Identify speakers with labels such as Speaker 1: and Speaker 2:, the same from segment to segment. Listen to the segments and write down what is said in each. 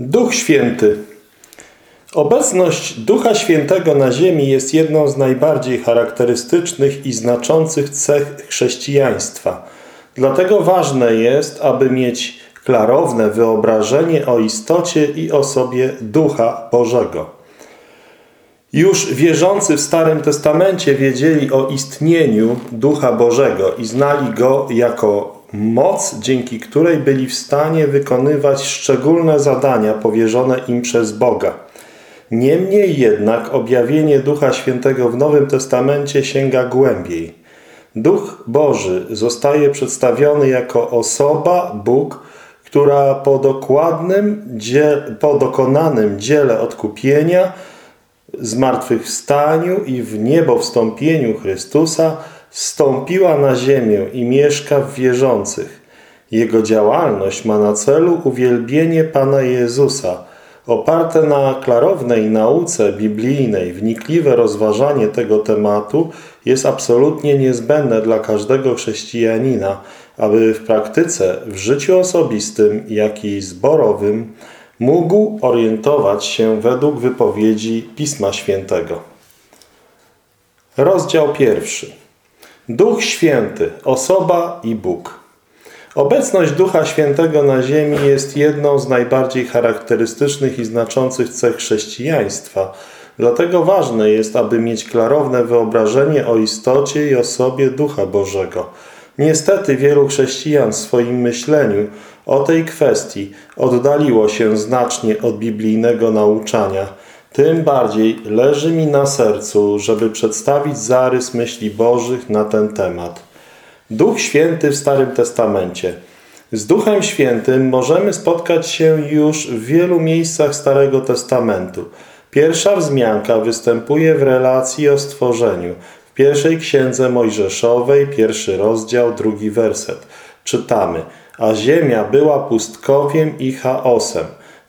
Speaker 1: Duch Święty. Obecność Ducha Świętego na ziemi jest jedną z najbardziej charakterystycznych i znaczących cech chrześcijaństwa. Dlatego ważne jest, aby mieć klarowne wyobrażenie o istocie i osobie Ducha Bożego. Już wierzący w Starym Testamencie wiedzieli o istnieniu Ducha Bożego i znali Go jako moc, dzięki której byli w stanie wykonywać szczególne zadania powierzone im przez Boga. Niemniej jednak objawienie Ducha Świętego w Nowym Testamencie sięga głębiej. Duch Boży zostaje przedstawiony jako osoba, Bóg, która po dokładnym, po dokonanym dziele odkupienia, zmartwychwstaniu i w niebo wstąpieniu Chrystusa stąpiła na ziemię i mieszka w wierzących. Jego działalność ma na celu uwielbienie Pana Jezusa. Oparte na klarownej nauce biblijnej, wnikliwe rozważanie tego tematu jest absolutnie niezbędne dla każdego chrześcijanina, aby w praktyce, w życiu osobistym, jak i zborowym mógł orientować się według wypowiedzi Pisma Świętego. Rozdział pierwszy. Duch Święty, osoba i Bóg. Obecność Ducha Świętego na ziemi jest jedną z najbardziej charakterystycznych i znaczących cech chrześcijaństwa. Dlatego ważne jest, aby mieć klarowne wyobrażenie o istocie i osobie Ducha Bożego. Niestety wielu chrześcijan w swoim myśleniu o tej kwestii oddaliło się znacznie od biblijnego nauczania – tym bardziej leży mi na sercu, żeby przedstawić zarys myśli Bożych na ten temat. Duch Święty w Starym Testamencie. Z Duchem Świętym możemy spotkać się już w wielu miejscach Starego Testamentu. Pierwsza wzmianka występuje w relacji o stworzeniu. W pierwszej księdze Mojżeszowej, pierwszy rozdział, drugi werset. Czytamy, a ziemia była pustkowiem i chaosem.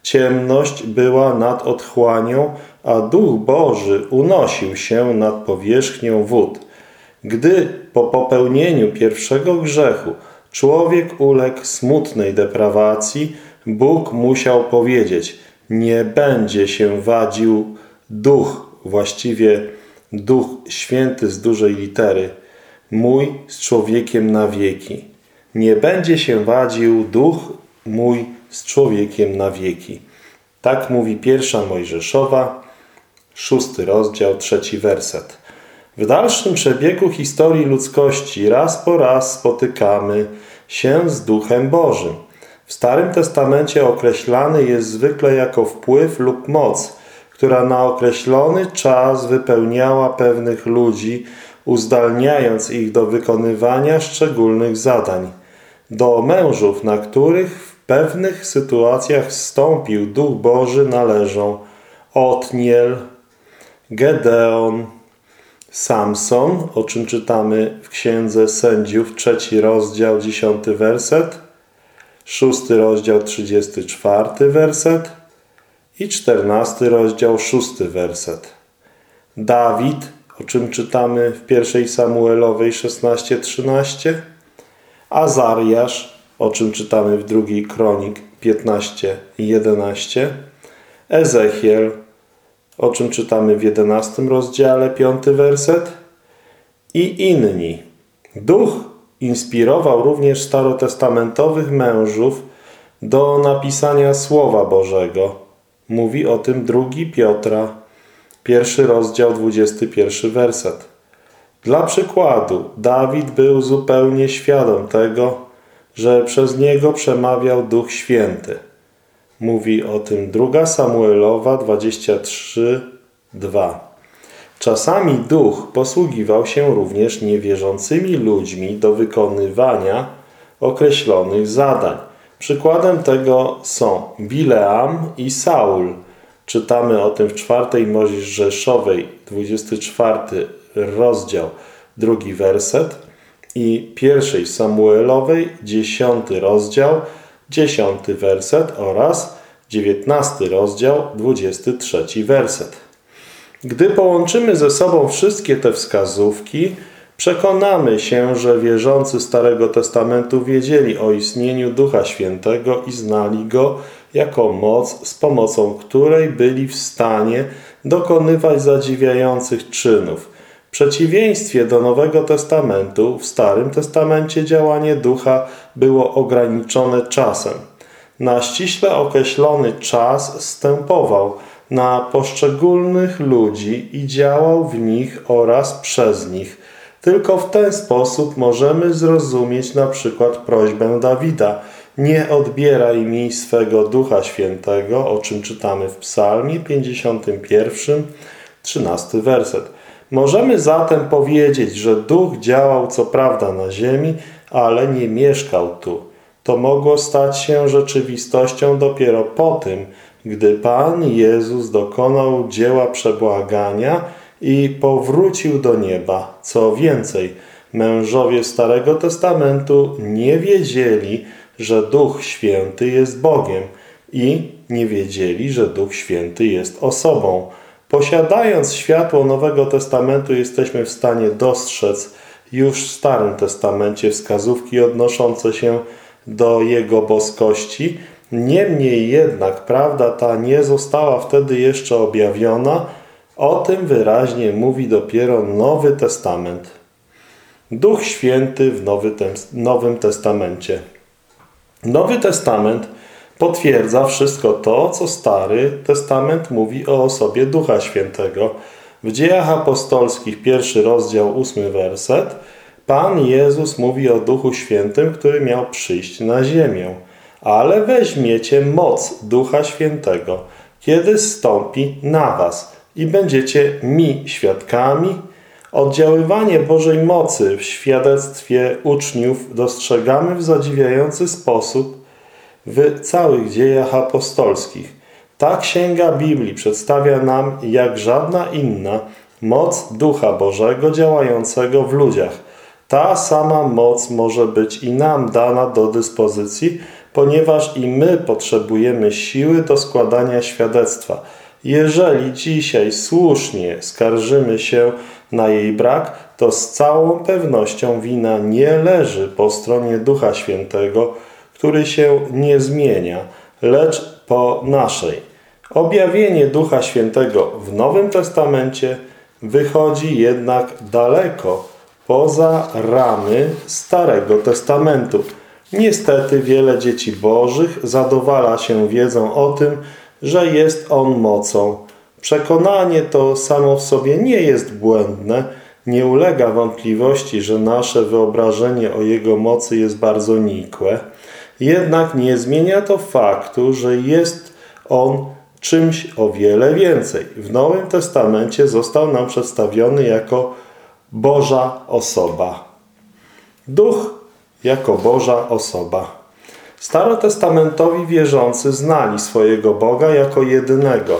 Speaker 1: Ciemność była nad otchłanią, a Duch Boży unosił się nad powierzchnią wód. Gdy po popełnieniu pierwszego grzechu człowiek uległ smutnej deprawacji, Bóg musiał powiedzieć, nie będzie się wadził duch, właściwie duch święty z dużej litery, mój z człowiekiem na wieki. Nie będzie się wadził duch mój z człowiekiem na wieki. Tak mówi pierwsza Mojżeszowa, szósty rozdział, trzeci werset. W dalszym przebiegu historii ludzkości raz po raz spotykamy się z Duchem Bożym. W Starym Testamencie określany jest zwykle jako wpływ lub moc, która na określony czas wypełniała pewnych ludzi, uzdalniając ich do wykonywania szczególnych zadań. Do mężów, na których pewnych sytuacjach stąpił Duch Boży należą Otniel, Gedeon, Samson, o czym czytamy w Księdze Sędziów, trzeci rozdział, dziesiąty werset, szósty rozdział, trzydziesty czwarty werset i czternasty rozdział, szósty werset. Dawid, o czym czytamy w pierwszej Samuelowej 16-13, Azariasz, o czym czytamy w drugiej Kronik 15 i 11. Ezechiel, o czym czytamy w 11 rozdziale, 5 werset. I inni. Duch inspirował również starotestamentowych mężów do napisania Słowa Bożego. Mówi o tym drugi Piotra, pierwszy rozdział, 21 werset. Dla przykładu, Dawid był zupełnie świadom tego, że przez niego przemawiał Duch Święty. Mówi o tym 2 Samuelowa 23, 2. Czasami Duch posługiwał się również niewierzącymi ludźmi do wykonywania określonych zadań. Przykładem tego są Bileam i Saul. Czytamy o tym w czwartej Mojżeszowej, 24 rozdział, drugi werset i pierwszej Samuelowej, dziesiąty rozdział, dziesiąty werset oraz dziewiętnasty rozdział, dwudziesty trzeci werset. Gdy połączymy ze sobą wszystkie te wskazówki, przekonamy się, że wierzący Starego Testamentu wiedzieli o istnieniu Ducha Świętego i znali Go jako moc, z pomocą której byli w stanie dokonywać zadziwiających czynów. W przeciwieństwie do Nowego Testamentu, w Starym Testamencie działanie ducha było ograniczone czasem. Na ściśle określony czas stępował na poszczególnych ludzi i działał w nich oraz przez nich. Tylko w ten sposób możemy zrozumieć na przykład prośbę Dawida nie odbieraj mi swego Ducha Świętego, o czym czytamy w Psalmie 51, 13 werset. Możemy zatem powiedzieć, że Duch działał co prawda na ziemi, ale nie mieszkał tu. To mogło stać się rzeczywistością dopiero po tym, gdy Pan Jezus dokonał dzieła przebłagania i powrócił do nieba. Co więcej, mężowie Starego Testamentu nie wiedzieli, że Duch Święty jest Bogiem i nie wiedzieli, że Duch Święty jest osobą. Posiadając światło Nowego Testamentu jesteśmy w stanie dostrzec już w Starym Testamencie wskazówki odnoszące się do Jego boskości. Niemniej jednak prawda ta nie została wtedy jeszcze objawiona. O tym wyraźnie mówi dopiero Nowy Testament. Duch Święty w Nowy Nowym Testamencie. Nowy Testament potwierdza wszystko to, co Stary Testament mówi o osobie Ducha Świętego. W Dziejach Apostolskich, pierwszy rozdział, ósmy werset, Pan Jezus mówi o Duchu Świętym, który miał przyjść na ziemię. Ale weźmiecie moc Ducha Świętego, kiedy stąpi na was i będziecie mi świadkami. Oddziaływanie Bożej mocy w świadectwie uczniów dostrzegamy w zadziwiający sposób w całych dziejach apostolskich. Ta księga Biblii przedstawia nam, jak żadna inna, moc Ducha Bożego działającego w ludziach. Ta sama moc może być i nam dana do dyspozycji, ponieważ i my potrzebujemy siły do składania świadectwa. Jeżeli dzisiaj słusznie skarżymy się na jej brak, to z całą pewnością wina nie leży po stronie Ducha Świętego, który się nie zmienia, lecz po naszej. Objawienie Ducha Świętego w Nowym Testamencie wychodzi jednak daleko poza ramy Starego Testamentu. Niestety wiele dzieci bożych zadowala się wiedzą o tym, że jest On mocą. Przekonanie to samo w sobie nie jest błędne, nie ulega wątpliwości, że nasze wyobrażenie o Jego mocy jest bardzo nikłe. Jednak nie zmienia to faktu, że jest On czymś o wiele więcej. W Nowym Testamencie został nam przedstawiony jako Boża osoba. Duch jako Boża osoba. Starotestamentowi wierzący znali swojego Boga jako jedynego.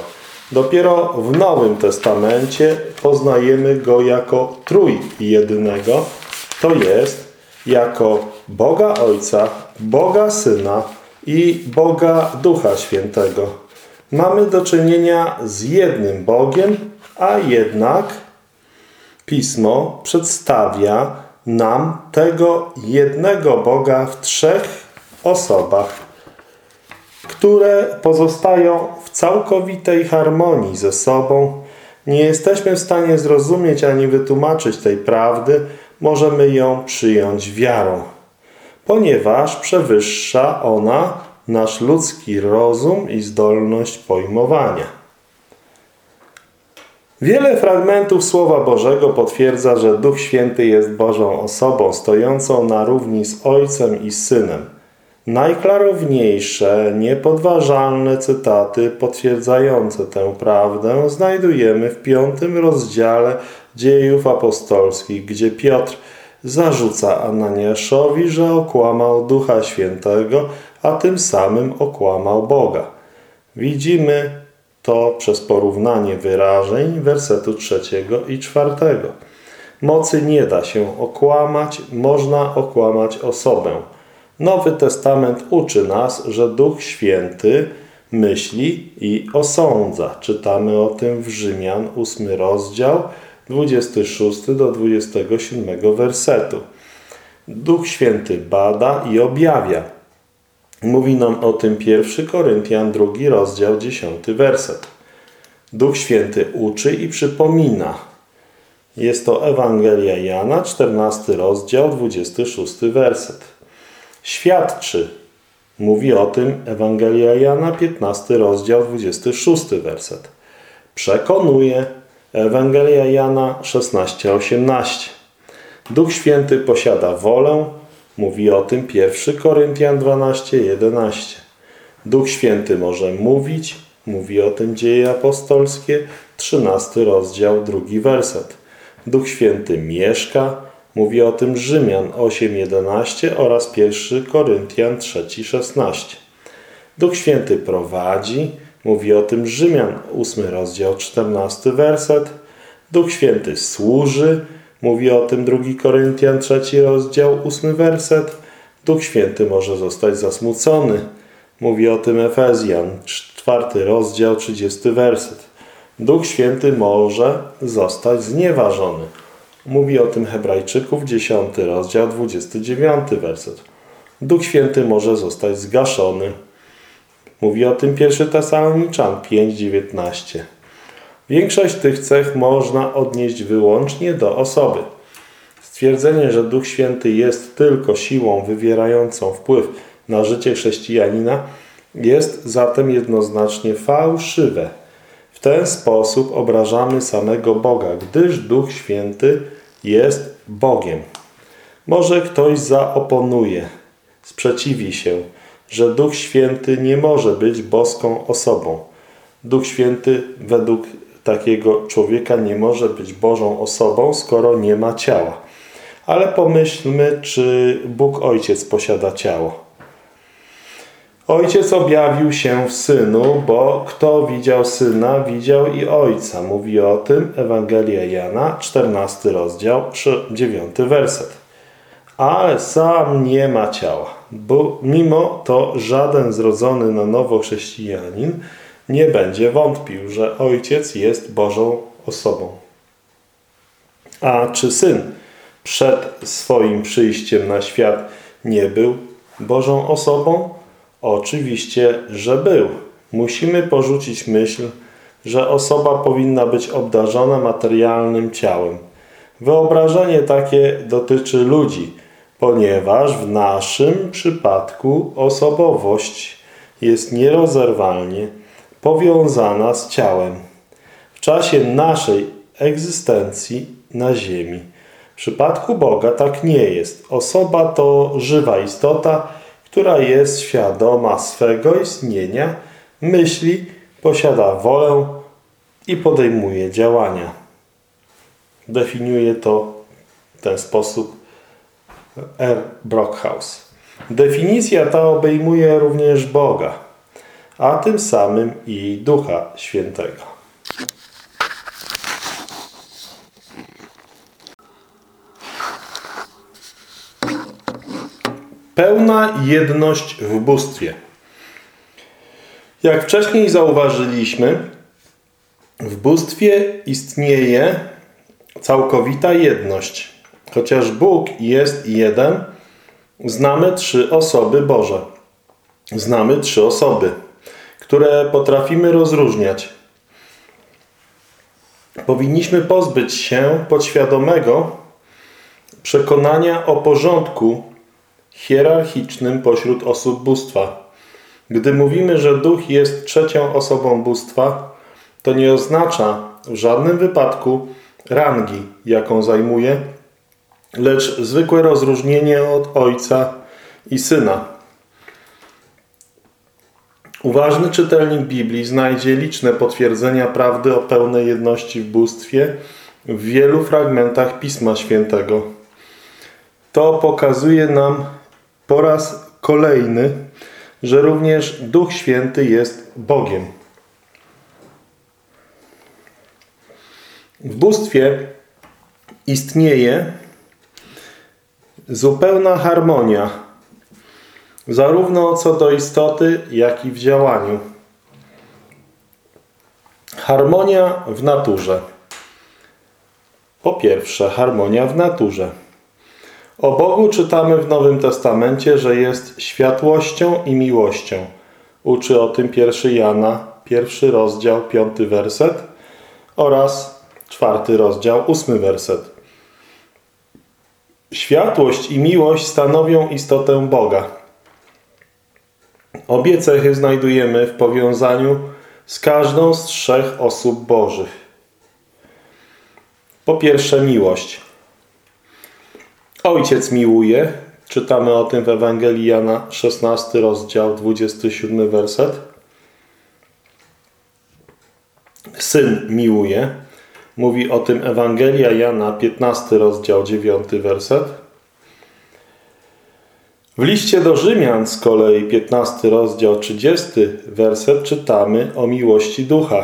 Speaker 1: Dopiero w Nowym Testamencie poznajemy Go jako trójjedynego, to jest jako Boga Ojca, Boga Syna i Boga Ducha Świętego. Mamy do czynienia z jednym Bogiem, a jednak Pismo przedstawia nam tego jednego Boga w trzech osobach, które pozostają w całkowitej harmonii ze sobą. Nie jesteśmy w stanie zrozumieć ani wytłumaczyć tej prawdy, możemy ją przyjąć wiarą, ponieważ przewyższa ona nasz ludzki rozum i zdolność pojmowania. Wiele fragmentów Słowa Bożego potwierdza, że Duch Święty jest Bożą osobą, stojącą na równi z Ojcem i Synem. Najklarowniejsze, niepodważalne cytaty potwierdzające tę prawdę znajdujemy w piątym rozdziale dziejów apostolskich, gdzie Piotr zarzuca Ananiaszowi, że okłamał Ducha Świętego, a tym samym okłamał Boga. Widzimy to przez porównanie wyrażeń wersetu trzeciego i czwartego. Mocy nie da się okłamać, można okłamać osobę. Nowy Testament uczy nas, że Duch Święty myśli i osądza. Czytamy o tym w Rzymian 8 rozdział 26 do 27 wersetu. Duch Święty bada i objawia. Mówi nam o tym 1 Koryntian, drugi rozdział, 10 werset. Duch Święty uczy i przypomina. Jest to Ewangelia Jana, 14 rozdział, 26 werset. Świadczy. Mówi o tym Ewangelia Jana, 15 rozdział, 26 werset. Przekonuje. Ewangelia Jana 16:18. Duch Święty posiada wolę. Mówi o tym 1 Koryntian 12:11. Duch Święty może mówić. Mówi o tym Dzieje Apostolskie, 13 rozdział, drugi werset. Duch Święty mieszka. Mówi o tym Rzymian 8:11 oraz 1 Koryntian 3:16. Duch Święty prowadzi. Mówi o tym Rzymian 8 rozdział 14 werset. Duch Święty służy. Mówi o tym 2 Koryntian 3 rozdział 8 werset. Duch Święty może zostać zasmucony. Mówi o tym Efezjan 4 rozdział 30 werset. Duch Święty może zostać znieważony. Mówi o tym Hebrajczyków 10 rozdział 29 werset. Duch Święty może zostać zgaszony. Mówi o tym 1 Tesaloniczan 5:19. Większość tych cech można odnieść wyłącznie do osoby. Stwierdzenie, że Duch Święty jest tylko siłą wywierającą wpływ na życie chrześcijanina jest zatem jednoznacznie fałszywe. W ten sposób obrażamy samego Boga, gdyż Duch Święty jest Bogiem. Może ktoś zaoponuje, sprzeciwi się, że Duch Święty nie może być boską osobą. Duch Święty według takiego człowieka nie może być Bożą osobą, skoro nie ma ciała. Ale pomyślmy, czy Bóg Ojciec posiada ciało. Ojciec objawił się w Synu, bo kto widział Syna, widział i Ojca. Mówi o tym Ewangelia Jana, 14 rozdział, 9 werset. Ale sam nie ma ciała, bo mimo to żaden zrodzony na nowo chrześcijanin nie będzie wątpił, że Ojciec jest Bożą osobą. A czy Syn przed swoim przyjściem na świat nie był Bożą osobą? Oczywiście, że był. Musimy porzucić myśl, że osoba powinna być obdarzona materialnym ciałem. Wyobrażenie takie dotyczy ludzi, ponieważ w naszym przypadku osobowość jest nierozerwalnie powiązana z ciałem. W czasie naszej egzystencji na ziemi. W przypadku Boga tak nie jest. Osoba to żywa istota, która jest świadoma swego istnienia, myśli, posiada wolę i podejmuje działania. Definiuje to w ten sposób R. Brockhaus. Definicja ta obejmuje również Boga, a tym samym i Ducha Świętego. Pełna jedność w bóstwie. Jak wcześniej zauważyliśmy, w bóstwie istnieje całkowita jedność. Chociaż Bóg jest jeden, znamy trzy osoby Boże. Znamy trzy osoby, które potrafimy rozróżniać. Powinniśmy pozbyć się podświadomego przekonania o porządku hierarchicznym pośród osób bóstwa. Gdy mówimy, że duch jest trzecią osobą bóstwa, to nie oznacza w żadnym wypadku rangi, jaką zajmuje, lecz zwykłe rozróżnienie od ojca i syna. Uważny czytelnik Biblii znajdzie liczne potwierdzenia prawdy o pełnej jedności w bóstwie w wielu fragmentach Pisma Świętego. To pokazuje nam po raz kolejny, że również Duch Święty jest Bogiem. W bóstwie istnieje zupełna harmonia, zarówno co do istoty, jak i w działaniu. Harmonia w naturze. Po pierwsze, harmonia w naturze. O Bogu czytamy w Nowym Testamencie, że jest światłością i miłością. Uczy o tym pierwszy Jana, pierwszy rozdział, piąty werset oraz czwarty rozdział, ósmy werset. Światłość i miłość stanowią istotę Boga. Obie cechy znajdujemy w powiązaniu z każdą z trzech osób Bożych. Po pierwsze miłość. Ojciec miłuje. Czytamy o tym w Ewangelii Jana 16 rozdział 27 werset. Syn miłuje. Mówi o tym Ewangelia Jana 15 rozdział 9 werset. W liście do Rzymian z kolei 15 rozdział 30 werset czytamy o miłości ducha.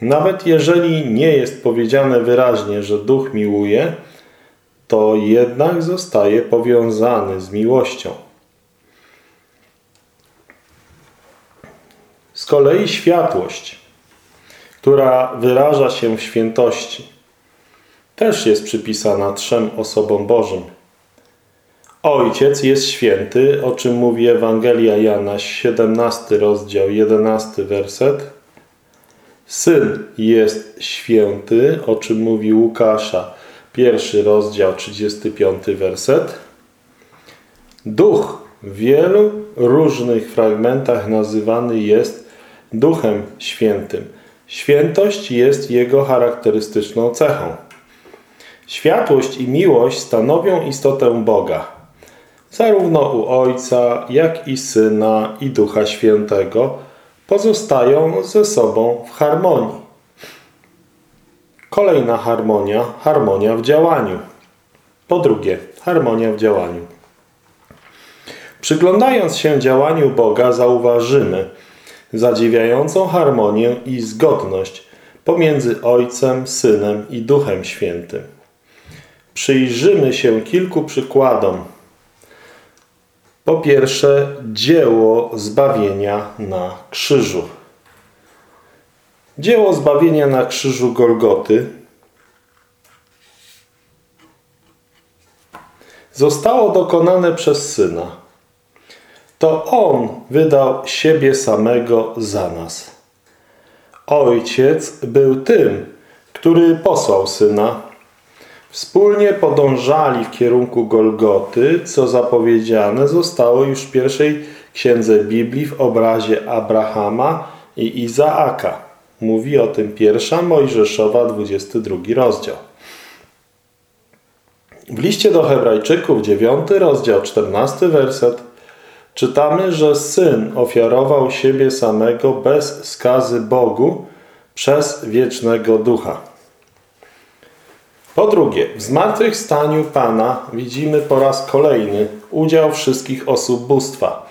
Speaker 1: Nawet jeżeli nie jest powiedziane wyraźnie, że duch miłuje, to jednak zostaje powiązany z miłością. Z kolei światłość, która wyraża się w świętości, też jest przypisana trzem osobom Bożym. Ojciec jest święty, o czym mówi Ewangelia Jana, 17 rozdział, 11 werset. Syn jest święty, o czym mówi Łukasza, pierwszy rozdział, 35 werset. Duch w wielu różnych fragmentach nazywany jest Duchem Świętym. Świętość jest jego charakterystyczną cechą. Światłość i miłość stanowią istotę Boga. Zarówno u Ojca, jak i Syna i Ducha Świętego pozostają ze sobą w harmonii. Kolejna harmonia, harmonia w działaniu. Po drugie, harmonia w działaniu. Przyglądając się działaniu Boga zauważymy zadziwiającą harmonię i zgodność pomiędzy Ojcem, Synem i Duchem Świętym. Przyjrzymy się kilku przykładom. Po pierwsze, dzieło zbawienia na krzyżu. Dzieło zbawienia na krzyżu Golgoty zostało dokonane przez Syna. To On wydał siebie samego za nas. Ojciec był tym, który posłał Syna. Wspólnie podążali w kierunku Golgoty, co zapowiedziane zostało już w pierwszej księdze Biblii w obrazie Abrahama i Izaaka. Mówi o tym pierwsza Mojżeszowa, 22 rozdział. W liście do Hebrajczyków, 9 rozdział, 14 werset, czytamy, że Syn ofiarował siebie samego bez skazy Bogu przez wiecznego Ducha. Po drugie, w zmartwychwstaniu Pana widzimy po raz kolejny udział wszystkich osób bóstwa.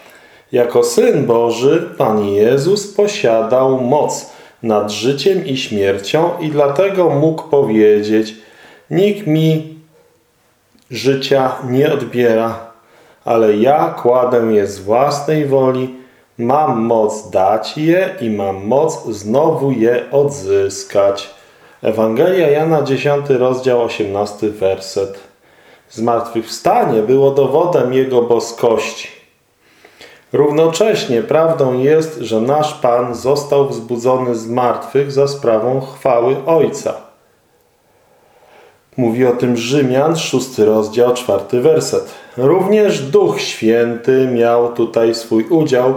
Speaker 1: Jako Syn Boży Pan Jezus posiadał moc nad życiem i śmiercią i dlatego mógł powiedzieć nikt mi życia nie odbiera, ale ja kładę je z własnej woli, mam moc dać je i mam moc znowu je odzyskać. Ewangelia Jana 10 rozdział 18 werset. Zmartwychwstanie było dowodem Jego boskości. Równocześnie prawdą jest, że nasz Pan został wzbudzony z martwych za sprawą chwały Ojca. Mówi o tym Rzymian, szósty rozdział, czwarty werset. Również Duch Święty miał tutaj swój udział.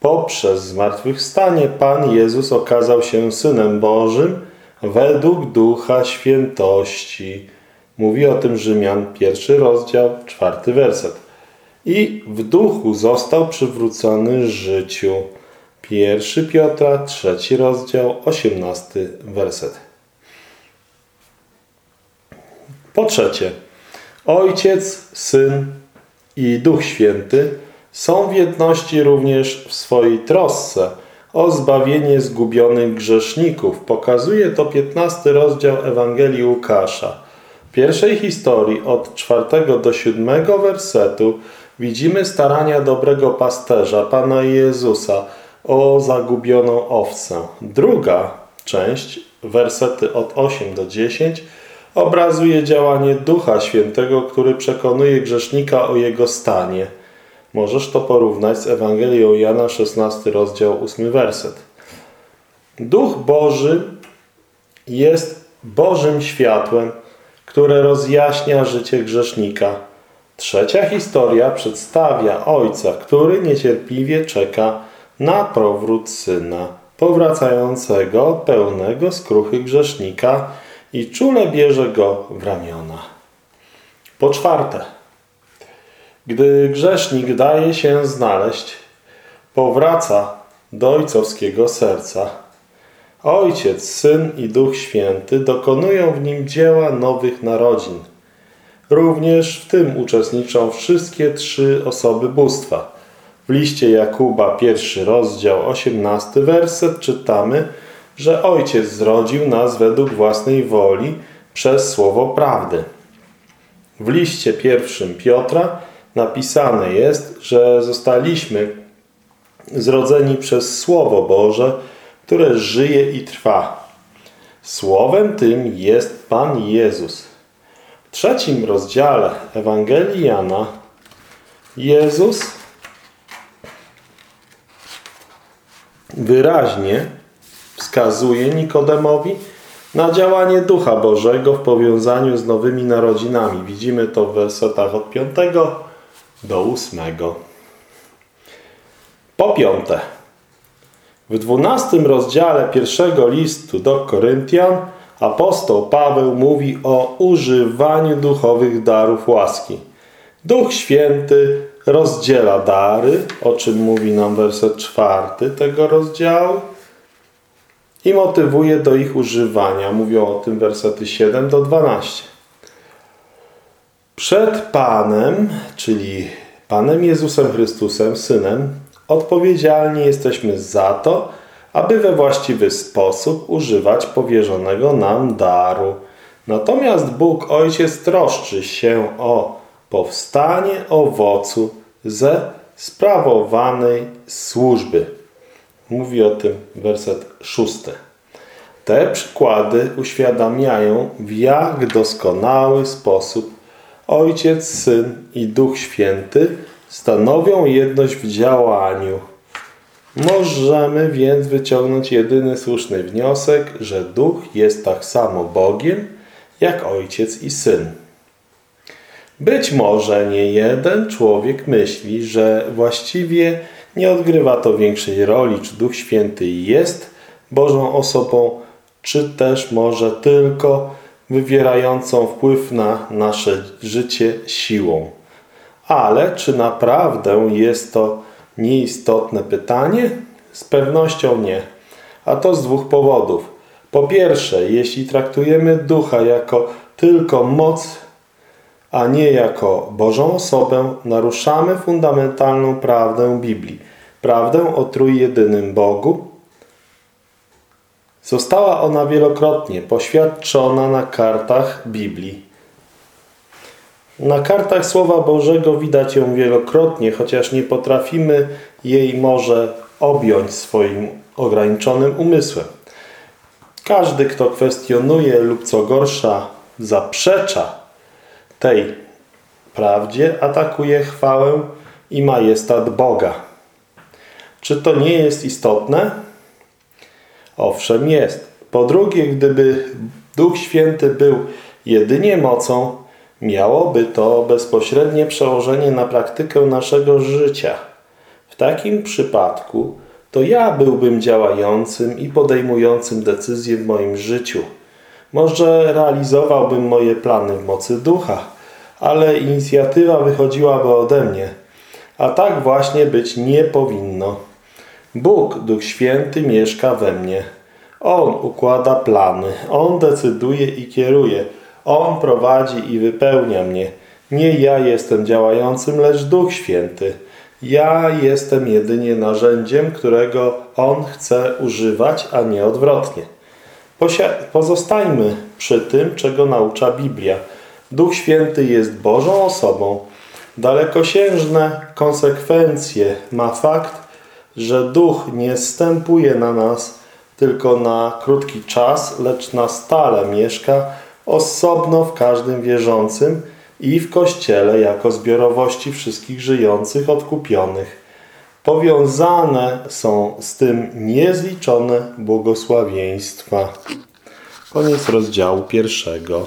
Speaker 1: Poprzez zmartwychwstanie Pan Jezus okazał się Synem Bożym według Ducha Świętości. Mówi o tym Rzymian, pierwszy rozdział, czwarty werset i w duchu został przywrócony życiu. Pierwszy Piotra, trzeci rozdział, osiemnasty werset. Po trzecie, Ojciec, Syn i Duch Święty są w jedności również w swojej trosce o zbawienie zgubionych grzeszników. Pokazuje to 15 rozdział Ewangelii Łukasza. W pierwszej historii od 4 do 7 wersetu widzimy starania dobrego pasterza, Pana Jezusa, o zagubioną owcę. Druga część, wersety od 8 do 10, obrazuje działanie Ducha Świętego, który przekonuje grzesznika o jego stanie. Możesz to porównać z Ewangelią Jana, 16 rozdział, 8 werset. Duch Boży jest Bożym światłem, które rozjaśnia życie grzesznika. Trzecia historia przedstawia ojca, który niecierpliwie czeka na powrót syna, powracającego pełnego skruchy grzesznika i czule bierze go w ramiona. Po czwarte, gdy grzesznik daje się znaleźć, powraca do ojcowskiego serca. Ojciec, Syn i Duch Święty dokonują w nim dzieła nowych narodzin. Również w tym uczestniczą wszystkie trzy osoby bóstwa. W liście Jakuba, pierwszy rozdział, osiemnasty werset czytamy, że Ojciec zrodził nas według własnej woli przez słowo prawdy. W liście pierwszym Piotra napisane jest, że zostaliśmy zrodzeni przez Słowo Boże, które żyje i trwa. Słowem tym jest Pan Jezus. W trzecim rozdziale Ewangelii Jana Jezus wyraźnie wskazuje Nikodemowi na działanie Ducha Bożego w powiązaniu z nowymi narodzinami. Widzimy to w wersetach od 5 do 8. Po piąte, w dwunastym rozdziale pierwszego listu do Koryntian apostoł Paweł mówi o używaniu duchowych darów łaski. Duch Święty rozdziela dary, o czym mówi nam werset czwarty tego rozdziału i motywuje do ich używania. Mówią o tym wersety 7 do 12. Przed Panem, czyli Panem Jezusem Chrystusem, Synem, odpowiedzialni jesteśmy za to, aby we właściwy sposób używać powierzonego nam daru. Natomiast Bóg Ojciec troszczy się o powstanie owocu ze sprawowanej służby. Mówi o tym werset szósty. Te przykłady uświadamiają, w jak doskonały sposób Ojciec, Syn i Duch Święty stanowią jedność w działaniu. Możemy więc wyciągnąć jedyny słuszny wniosek, że Duch jest tak samo Bogiem, jak Ojciec i Syn. Być może nie jeden człowiek myśli, że właściwie nie odgrywa to większej roli, czy Duch Święty jest Bożą osobą, czy też może tylko wywierającą wpływ na nasze życie siłą. Ale czy naprawdę jest to nieistotne pytanie? Z pewnością nie. A to z dwóch powodów. Po pierwsze, jeśli traktujemy ducha jako tylko moc, a nie jako Bożą osobę, naruszamy fundamentalną prawdę Biblii. Prawdę o trójjedynym Bogu. Została ona wielokrotnie poświadczona na kartach Biblii. Na kartach Słowa Bożego widać ją wielokrotnie, chociaż nie potrafimy jej może objąć swoim ograniczonym umysłem. Każdy, kto kwestionuje lub co gorsza zaprzecza tej prawdzie, atakuje chwałę i majestat Boga. Czy to nie jest istotne? Owszem jest. Po drugie, gdyby Duch Święty był jedynie mocą, miałoby to bezpośrednie przełożenie na praktykę naszego życia. W takim przypadku to ja byłbym działającym i podejmującym decyzje w moim życiu. Może realizowałbym moje plany w mocy ducha, ale inicjatywa wychodziłaby ode mnie. A tak właśnie być nie powinno. Bóg, Duch Święty, mieszka we mnie. On układa plany, On decyduje i kieruje – on prowadzi i wypełnia mnie. Nie ja jestem działającym, lecz Duch Święty. Ja jestem jedynie narzędziem, którego On chce używać, a nie odwrotnie. Pozostańmy przy tym, czego naucza Biblia. Duch Święty jest Bożą osobą. Dalekosiężne konsekwencje ma fakt, że Duch nie stępuje na nas tylko na krótki czas, lecz na stale mieszka osobno w każdym wierzącym i w Kościele jako zbiorowości wszystkich żyjących odkupionych. Powiązane są z tym niezliczone błogosławieństwa. Koniec rozdziału pierwszego.